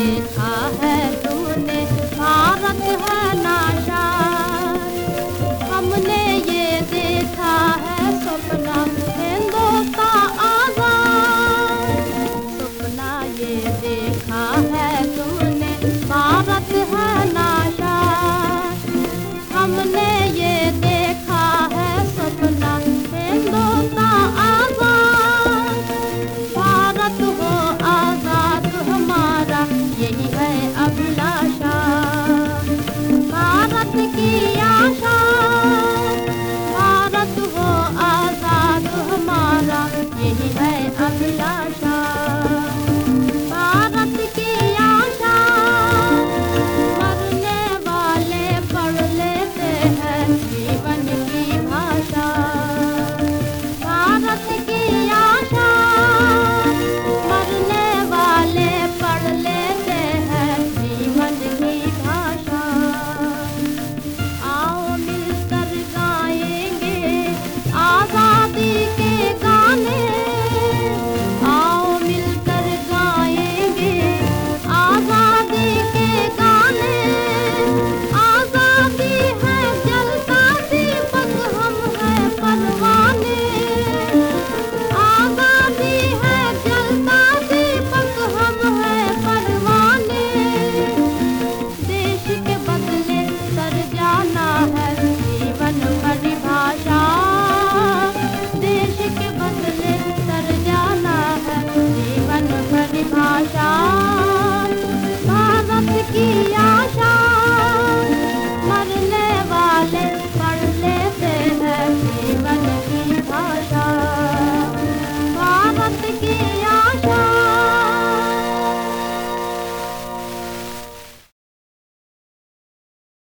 it. love.